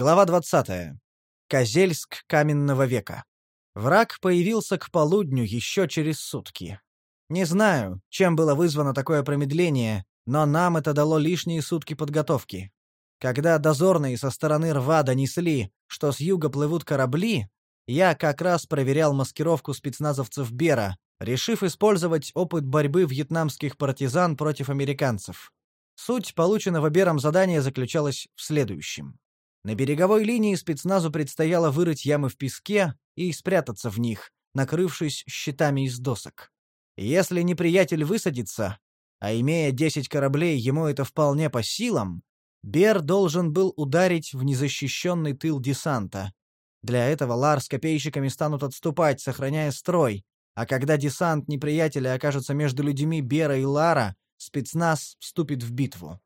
Глава 20. Козельск каменного века. Враг появился к полудню еще через сутки. Не знаю, чем было вызвано такое промедление, но нам это дало лишние сутки подготовки. Когда дозорные со стороны рва донесли, что с юга плывут корабли, я как раз проверял маскировку спецназовцев Бера, решив использовать опыт борьбы вьетнамских партизан против американцев. Суть полученного Бером задания заключалась в следующем. На береговой линии спецназу предстояло вырыть ямы в песке и спрятаться в них, накрывшись щитами из досок. Если неприятель высадится, а имея 10 кораблей, ему это вполне по силам, Бер должен был ударить в незащищенный тыл десанта. Для этого Лар с копейщиками станут отступать, сохраняя строй, а когда десант неприятеля окажется между людьми Бера и Лара, спецназ вступит в битву.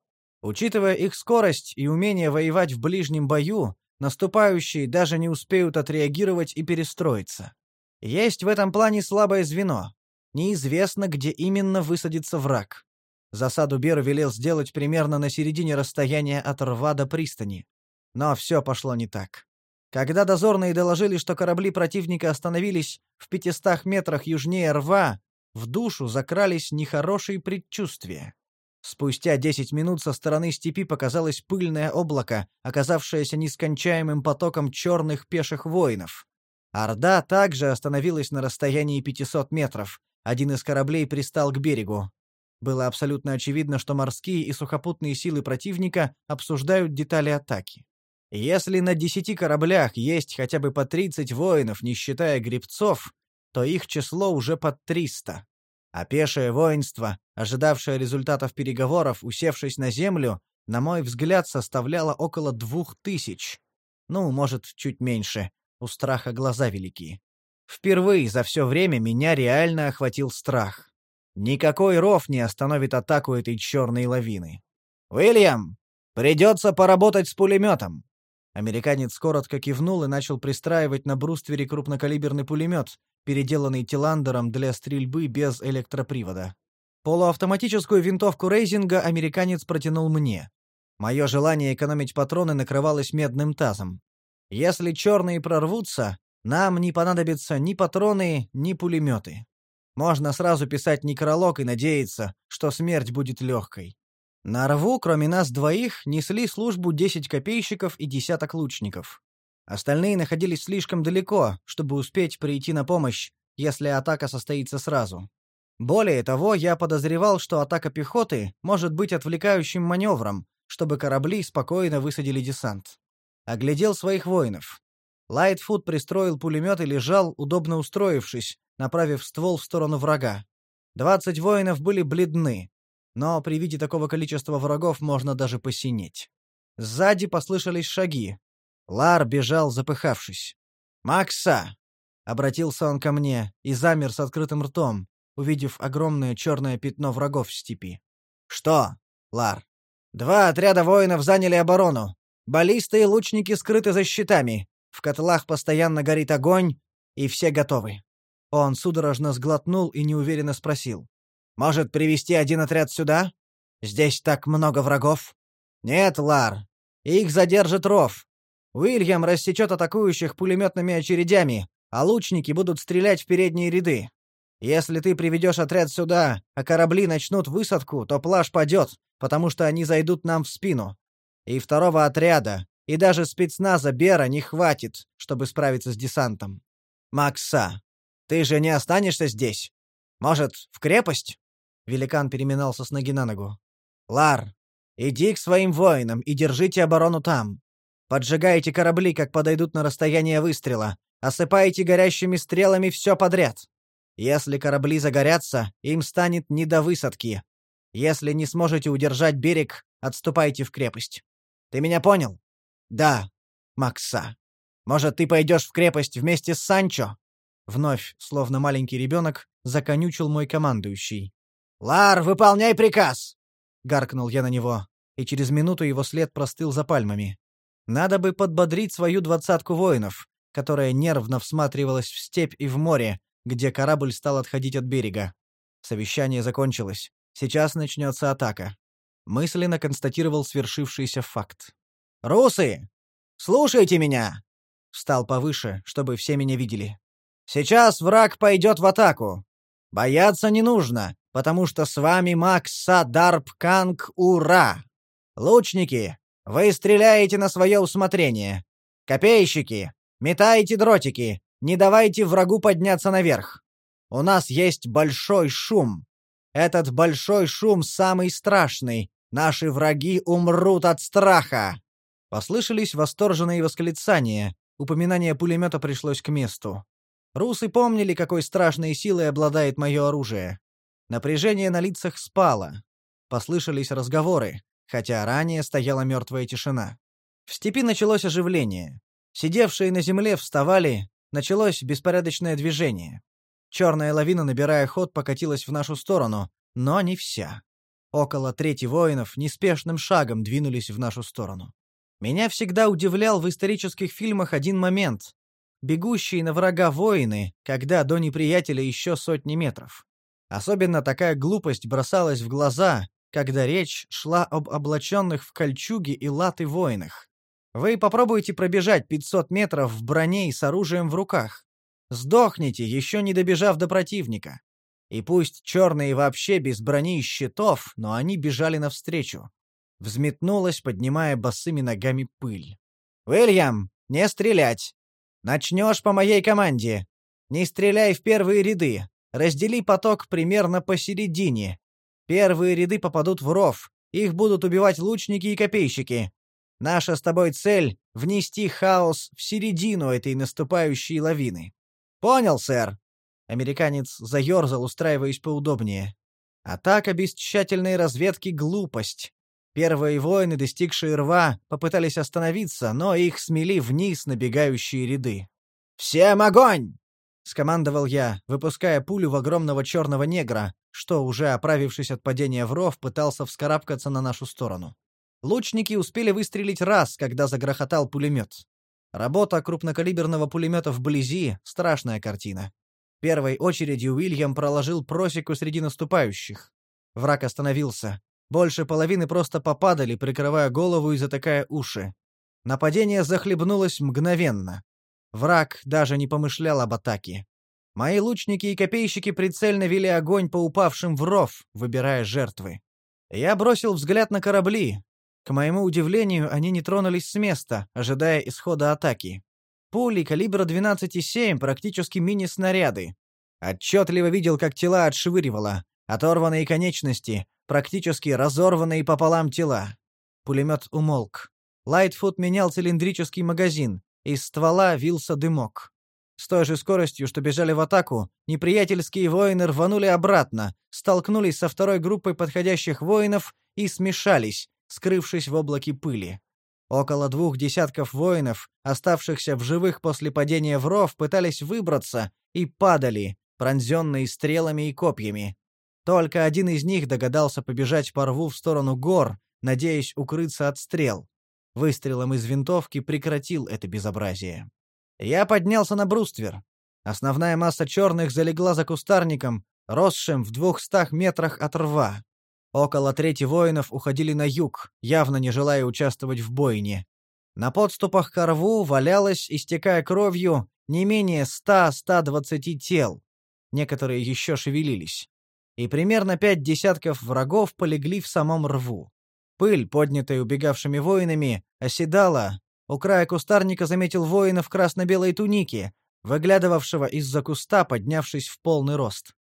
Учитывая их скорость и умение воевать в ближнем бою, наступающие даже не успеют отреагировать и перестроиться. Есть в этом плане слабое звено. Неизвестно, где именно высадится враг. Засаду Бер велел сделать примерно на середине расстояния от рва до пристани. Но все пошло не так. Когда дозорные доложили, что корабли противника остановились в пятистах метрах южнее рва, в душу закрались нехорошие предчувствия. Спустя десять минут со стороны степи показалось пыльное облако, оказавшееся нескончаемым потоком черных пеших воинов. Орда также остановилась на расстоянии 500 метров. Один из кораблей пристал к берегу. Было абсолютно очевидно, что морские и сухопутные силы противника обсуждают детали атаки. Если на десяти кораблях есть хотя бы по 30 воинов, не считая гребцов, то их число уже под 300. А пешее воинство, ожидавшее результатов переговоров, усевшись на землю, на мой взгляд, составляло около двух тысяч. Ну, может, чуть меньше. У страха глаза велики. Впервые за все время меня реально охватил страх. Никакой ров не остановит атаку этой черной лавины. «Уильям, придется поработать с пулеметом!» Американец коротко кивнул и начал пристраивать на бруствере крупнокалиберный пулемет, переделанный Тиландером для стрельбы без электропривода. Полуавтоматическую винтовку Рейзинга американец протянул мне. Мое желание экономить патроны накрывалось медным тазом. Если черные прорвутся, нам не понадобятся ни патроны, ни пулеметы. Можно сразу писать некролог и надеяться, что смерть будет легкой. На рву, кроме нас двоих, несли службу десять копейщиков и десяток лучников. Остальные находились слишком далеко, чтобы успеть прийти на помощь, если атака состоится сразу. Более того, я подозревал, что атака пехоты может быть отвлекающим маневром, чтобы корабли спокойно высадили десант. Оглядел своих воинов. Лайтфуд пристроил пулемет и лежал, удобно устроившись, направив ствол в сторону врага. Двадцать воинов были бледны, но при виде такого количества врагов можно даже посинеть. Сзади послышались шаги. Лар бежал, запыхавшись. «Макса!» — обратился он ко мне и замер с открытым ртом, увидев огромное черное пятно врагов в степи. «Что, Лар?» «Два отряда воинов заняли оборону. Баллисты и лучники скрыты за щитами. В котлах постоянно горит огонь, и все готовы. Он судорожно сглотнул и неуверенно спросил. «Может, привести один отряд сюда? Здесь так много врагов?» «Нет, Лар. Их задержит ров. Уильям рассечет атакующих пулеметными очередями, а лучники будут стрелять в передние ряды. Если ты приведешь отряд сюда, а корабли начнут высадку, то плаж падет, потому что они зайдут нам в спину. И второго отряда, и даже спецназа Бера не хватит, чтобы справиться с десантом. Макса, ты же не останешься здесь? Может, в крепость?» Великан переминался с ноги на ногу. «Лар, иди к своим воинам и держите оборону там. Поджигайте корабли, как подойдут на расстояние выстрела. Осыпайте горящими стрелами все подряд. Если корабли загорятся, им станет не до высадки. Если не сможете удержать берег, отступайте в крепость. Ты меня понял? Да, Макса. Может, ты пойдешь в крепость вместе с Санчо? Вновь, словно маленький ребенок, законючил мой командующий. «Лар, выполняй приказ!» — гаркнул я на него, и через минуту его след простыл за пальмами. Надо бы подбодрить свою двадцатку воинов, которая нервно всматривалась в степь и в море, где корабль стал отходить от берега. Совещание закончилось. Сейчас начнется атака. Мысленно констатировал свершившийся факт. «Русы! Слушайте меня!» Встал повыше, чтобы все меня видели. «Сейчас враг пойдет в атаку. Бояться не нужно, потому что с вами Макс Садарб Канг Ура! Лучники, вы стреляете на свое усмотрение. Копейщики, метайте дротики, не давайте врагу подняться наверх. У нас есть большой шум. Этот большой шум самый страшный. Наши враги умрут от страха. Послышались восторженные восклицания. Упоминание пулемета пришлось к месту. Русы помнили, какой страшной силой обладает мое оружие. Напряжение на лицах спало. Послышались разговоры, хотя ранее стояла мертвая тишина. В степи началось оживление. Сидевшие на земле вставали, началось беспорядочное движение. Черная лавина, набирая ход, покатилась в нашу сторону, но не вся. Около трети воинов неспешным шагом двинулись в нашу сторону. Меня всегда удивлял в исторических фильмах один момент. Бегущие на врага воины, когда до неприятеля еще сотни метров. Особенно такая глупость бросалась в глаза, когда речь шла об облаченных в кольчуги и латы воинах. Вы попробуйте пробежать 500 метров в броне и с оружием в руках. Сдохните, еще не добежав до противника. И пусть черные вообще без брони и щитов, но они бежали навстречу. Взметнулась, поднимая босыми ногами пыль. «Уильям, не стрелять! Начнешь по моей команде! Не стреляй в первые ряды! Раздели поток примерно посередине. Первые ряды попадут в ров, их будут убивать лучники и копейщики. Наша с тобой цель — внести хаос в середину этой наступающей лавины. Понял, сэр?» Американец заерзал, устраиваясь поудобнее. Атака без тщательной разведки — глупость. Первые воины, достигшие рва, попытались остановиться, но их смели вниз набегающие ряды. «Всем огонь!» — скомандовал я, выпуская пулю в огромного черного негра, что, уже оправившись от падения в ров, пытался вскарабкаться на нашу сторону. Лучники успели выстрелить раз, когда загрохотал пулемет. Работа крупнокалиберного пулемета вблизи — страшная картина. Первой очередью Уильям проложил просеку среди наступающих. Враг остановился. Больше половины просто попадали, прикрывая голову и затыкая уши. Нападение захлебнулось мгновенно. Враг даже не помышлял об атаке. Мои лучники и копейщики прицельно вели огонь по упавшим в ров, выбирая жертвы. Я бросил взгляд на корабли, к моему удивлению, они не тронулись с места, ожидая исхода атаки. Пули калибра 12,7 практически мини-снаряды. Отчетливо видел, как тела отшвыривало, оторванные конечности, практически разорванные пополам тела. Пулемет умолк. Лайтфуд менял цилиндрический магазин, из ствола вился дымок. С той же скоростью, что бежали в атаку, неприятельские воины рванули обратно, столкнулись со второй группой подходящих воинов и смешались, скрывшись в облаке пыли. Около двух десятков воинов, оставшихся в живых после падения в ров, пытались выбраться и падали, пронзенные стрелами и копьями. Только один из них догадался побежать по рву в сторону гор, надеясь укрыться от стрел. Выстрелом из винтовки прекратил это безобразие. Я поднялся на бруствер. Основная масса черных залегла за кустарником, росшим в двухстах метрах от рва. Около трети воинов уходили на юг, явно не желая участвовать в бойне. На подступах к рву валялось, истекая кровью, не менее ста-ста двадцати Некоторые еще шевелились. И примерно пять десятков врагов полегли в самом рву. Пыль, поднятая убегавшими воинами, оседала. У края кустарника заметил воина в красно-белой тунике, выглядывавшего из-за куста, поднявшись в полный рост.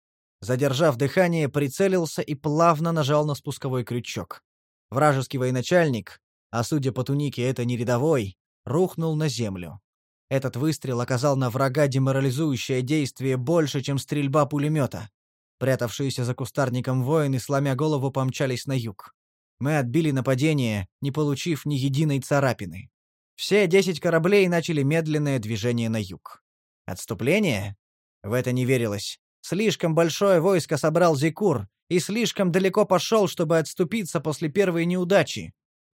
Задержав дыхание, прицелился и плавно нажал на спусковой крючок. Вражеский военачальник, а судя по тунике, это не рядовой, рухнул на землю. Этот выстрел оказал на врага деморализующее действие больше, чем стрельба пулемета. Прятавшиеся за кустарником воины, сломя голову, помчались на юг. Мы отбили нападение, не получив ни единой царапины. Все десять кораблей начали медленное движение на юг. Отступление? В это не верилось. Слишком большое войско собрал Зикур и слишком далеко пошел, чтобы отступиться после первой неудачи.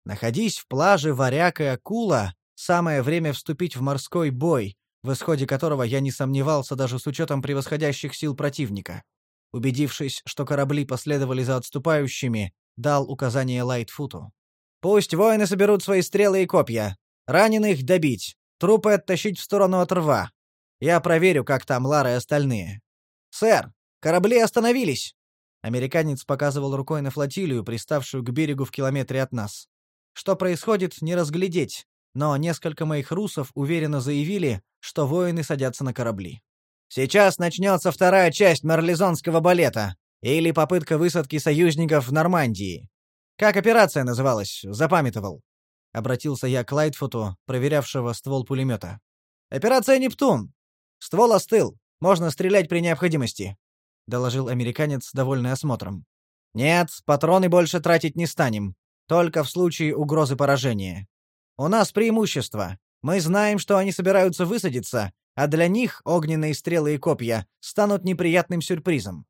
Находись в плаже Варяг и Акула, самое время вступить в морской бой, в исходе которого я не сомневался даже с учетом превосходящих сил противника. Убедившись, что корабли последовали за отступающими, дал указание Лайтфуту. «Пусть воины соберут свои стрелы и копья. Раненых добить, трупы оттащить в сторону от рва. Я проверю, как там Лара и остальные. Сэр, корабли остановились. Американец показывал рукой на флотилию, приставшую к берегу в километре от нас. Что происходит, не разглядеть, но несколько моих русов уверенно заявили, что воины садятся на корабли. Сейчас начнется вторая часть марлезонского балета или попытка высадки союзников в Нормандии. Как операция называлась? Запамятовал. Обратился я к Лайтфуту, проверявшего ствол пулемета. Операция Нептун. Ствол остыл. Можно стрелять при необходимости, доложил американец, довольный осмотром. Нет, патроны больше тратить не станем, только в случае угрозы поражения. У нас преимущество. Мы знаем, что они собираются высадиться, а для них огненные стрелы и копья станут неприятным сюрпризом,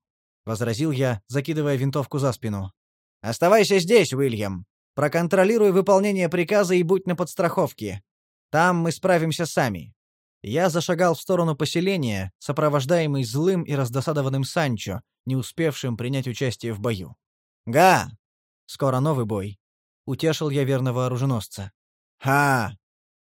возразил я, закидывая винтовку за спину. Оставайся здесь, Уильям. Проконтролируй выполнение приказа и будь на подстраховке. Там мы справимся сами. Я зашагал в сторону поселения, сопровождаемый злым и раздосадованным Санчо, не успевшим принять участие в бою. «Га! Скоро новый бой!» — утешил я верного оруженосца. «Ха!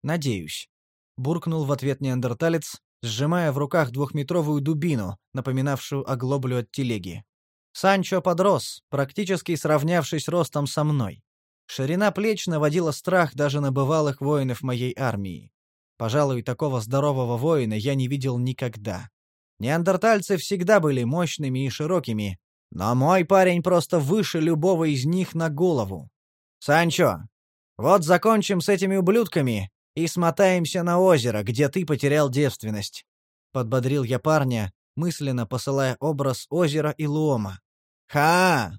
Надеюсь!» — буркнул в ответ неандерталец, сжимая в руках двухметровую дубину, напоминавшую оглоблю от телеги. Санчо подрос, практически сравнявшись ростом со мной. Ширина плеч наводила страх даже на бывалых воинов моей армии. Пожалуй, такого здорового воина я не видел никогда. Неандертальцы всегда были мощными и широкими, но мой парень просто выше любого из них на голову. «Санчо, вот закончим с этими ублюдками и смотаемся на озеро, где ты потерял девственность», — подбодрил я парня, мысленно посылая образ озера и Луома. «Ха!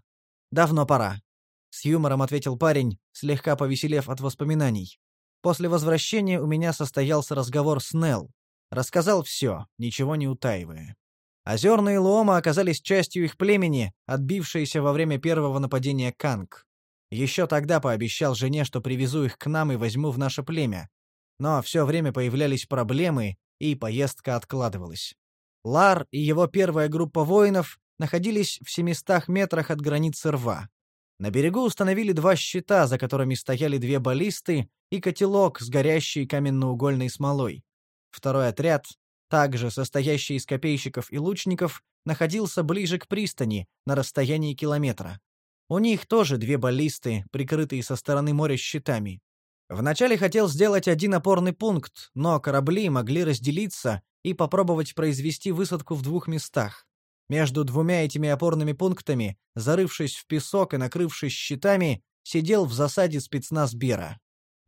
Давно пора», — с юмором ответил парень, слегка повеселев от воспоминаний. После возвращения у меня состоялся разговор с Нелл. Рассказал все, ничего не утаивая. Озерные Луома оказались частью их племени, отбившиеся во время первого нападения Канг. Еще тогда пообещал жене, что привезу их к нам и возьму в наше племя. Но все время появлялись проблемы, и поездка откладывалась. Лар и его первая группа воинов находились в 700 метрах от границы рва. На берегу установили два щита, за которыми стояли две баллисты и котелок с горящей каменноугольной смолой. Второй отряд, также состоящий из копейщиков и лучников, находился ближе к пристани, на расстоянии километра. У них тоже две баллисты, прикрытые со стороны моря щитами. Вначале хотел сделать один опорный пункт, но корабли могли разделиться и попробовать произвести высадку в двух местах. Между двумя этими опорными пунктами, зарывшись в песок и накрывшись щитами, сидел в засаде спецназ Бера.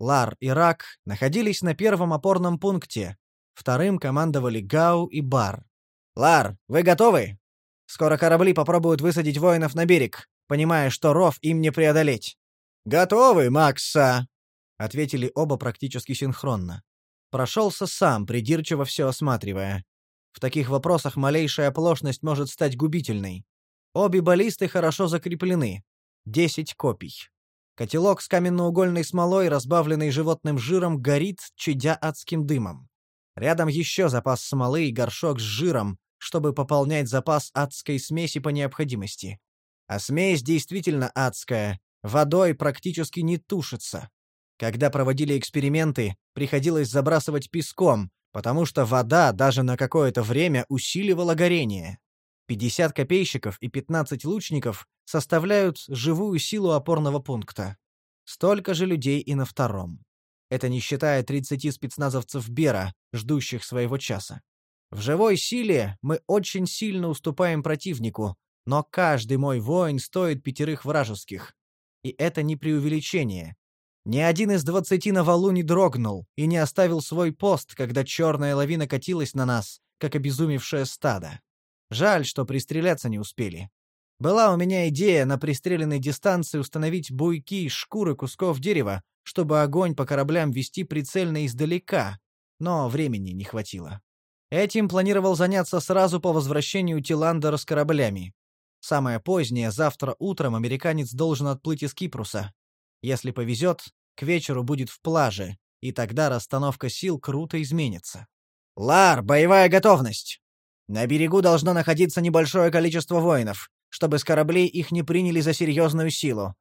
Лар и Рак находились на первом опорном пункте. Вторым командовали Гау и Бар. «Лар, вы готовы? Скоро корабли попробуют высадить воинов на берег, понимая, что ров им не преодолеть». «Готовы, Макса!» — ответили оба практически синхронно. Прошелся сам, придирчиво все осматривая. В таких вопросах малейшая оплошность может стать губительной. Обе баллисты хорошо закреплены. Десять копий. Котелок с каменноугольной смолой, разбавленный животным жиром, горит, чадя адским дымом. Рядом еще запас смолы и горшок с жиром, чтобы пополнять запас адской смеси по необходимости. А смесь действительно адская, водой практически не тушится. Когда проводили эксперименты, приходилось забрасывать песком, потому что вода даже на какое-то время усиливала горение. 50 копейщиков и 15 лучников составляют живую силу опорного пункта. Столько же людей и на втором. Это не считая 30 спецназовцев Бера, ждущих своего часа. В живой силе мы очень сильно уступаем противнику, но каждый мой воин стоит пятерых вражеских. И это не преувеличение. Ни один из двадцати на валу не дрогнул и не оставил свой пост, когда черная лавина катилась на нас, как обезумевшее стадо. Жаль, что пристреляться не успели. Была у меня идея на пристреленной дистанции установить буйки из шкуры кусков дерева, чтобы огонь по кораблям вести прицельно издалека, но времени не хватило. Этим планировал заняться сразу по возвращению Тиландера с кораблями. Самое позднее, завтра утром американец должен отплыть из Кипруса. Если повезет, к вечеру будет в плаже, и тогда расстановка сил круто изменится. «Лар, боевая готовность! На берегу должно находиться небольшое количество воинов, чтобы с кораблей их не приняли за серьезную силу.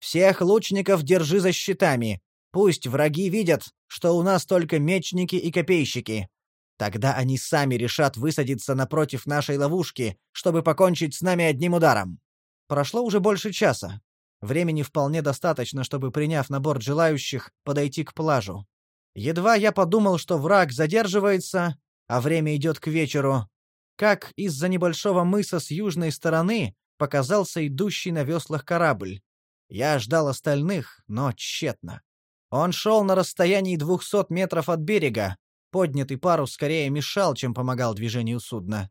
Всех лучников держи за щитами. Пусть враги видят, что у нас только мечники и копейщики. Тогда они сами решат высадиться напротив нашей ловушки, чтобы покончить с нами одним ударом. Прошло уже больше часа. Времени вполне достаточно, чтобы, приняв набор желающих, подойти к плажу. Едва я подумал, что враг задерживается, а время идет к вечеру, как из-за небольшого мыса с южной стороны показался идущий на веслах корабль. Я ждал остальных, но тщетно. Он шел на расстоянии двухсот метров от берега. Поднятый парус скорее мешал, чем помогал движению судна.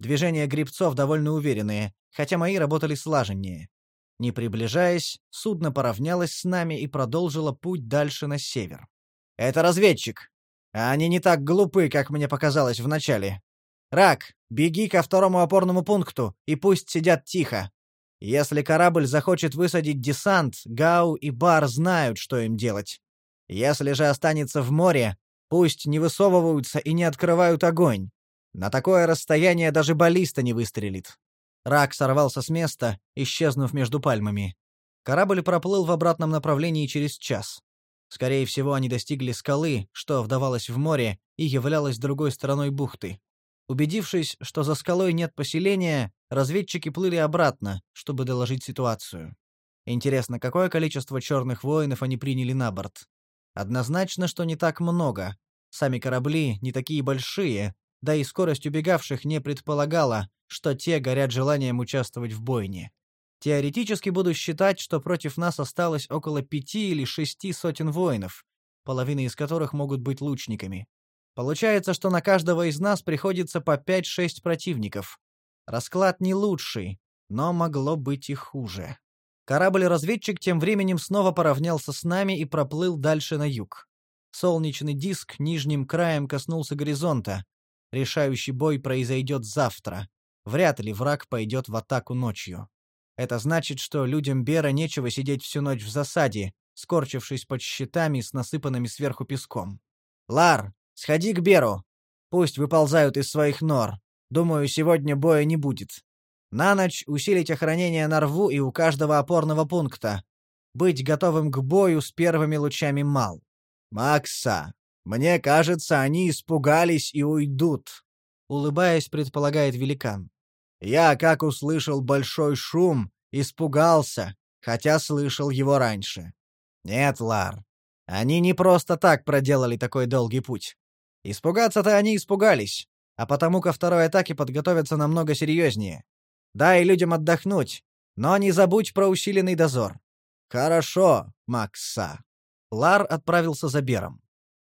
Движения грибцов довольно уверенные, хотя мои работали слаженнее. Не приближаясь, судно поравнялось с нами и продолжило путь дальше на север. «Это разведчик. Они не так глупы, как мне показалось вначале. Рак, беги ко второму опорному пункту, и пусть сидят тихо. Если корабль захочет высадить десант, Гау и Бар знают, что им делать. Если же останется в море, пусть не высовываются и не открывают огонь. На такое расстояние даже баллиста не выстрелит. Рак сорвался с места, исчезнув между пальмами. Корабль проплыл в обратном направлении через час. Скорее всего, они достигли скалы, что вдавалась в море и являлась другой стороной бухты. Убедившись, что за скалой нет поселения, разведчики плыли обратно, чтобы доложить ситуацию. Интересно, какое количество черных воинов они приняли на борт? Однозначно, что не так много. Сами корабли не такие большие, да и скорость убегавших не предполагала, что те горят желанием участвовать в бойне. Теоретически буду считать, что против нас осталось около пяти или шести сотен воинов, половина из которых могут быть лучниками. Получается, что на каждого из нас приходится по 5-6 противников. Расклад не лучший, но могло быть и хуже. Корабль-разведчик тем временем снова поравнялся с нами и проплыл дальше на юг. Солнечный диск нижним краем коснулся горизонта. Решающий бой произойдет завтра. Вряд ли враг пойдет в атаку ночью. Это значит, что людям Бера нечего сидеть всю ночь в засаде, скорчившись под щитами с насыпанными сверху песком. «Лар, Сходи к Беру. Пусть выползают из своих нор. Думаю, сегодня боя не будет. На ночь усилить охранение на рву и у каждого опорного пункта. Быть готовым к бою с первыми лучами мал. Макса, мне кажется, они испугались и уйдут, улыбаясь, предполагает великан. Я, как услышал большой шум, испугался, хотя слышал его раньше. Нет, Лар, они не просто так проделали такой долгий путь. Испугаться-то они испугались, а потому ко второй атаке подготовятся намного серьезнее. Дай людям отдохнуть, но не забудь про усиленный дозор. Хорошо, Макса. Лар отправился за Бером.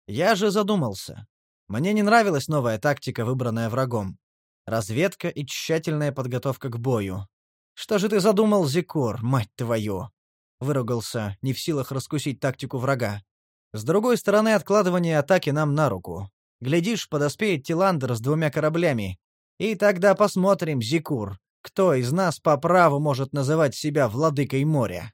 Я же задумался. Мне не нравилась новая тактика, выбранная врагом. Разведка и тщательная подготовка к бою. Что же ты задумал, Зикор, мать твою? Выругался, не в силах раскусить тактику врага. С другой стороны, откладывание атаки нам на руку. Глядишь, подоспеет Тиландер с двумя кораблями. И тогда посмотрим, Зикур, кто из нас по праву может называть себя владыкой моря.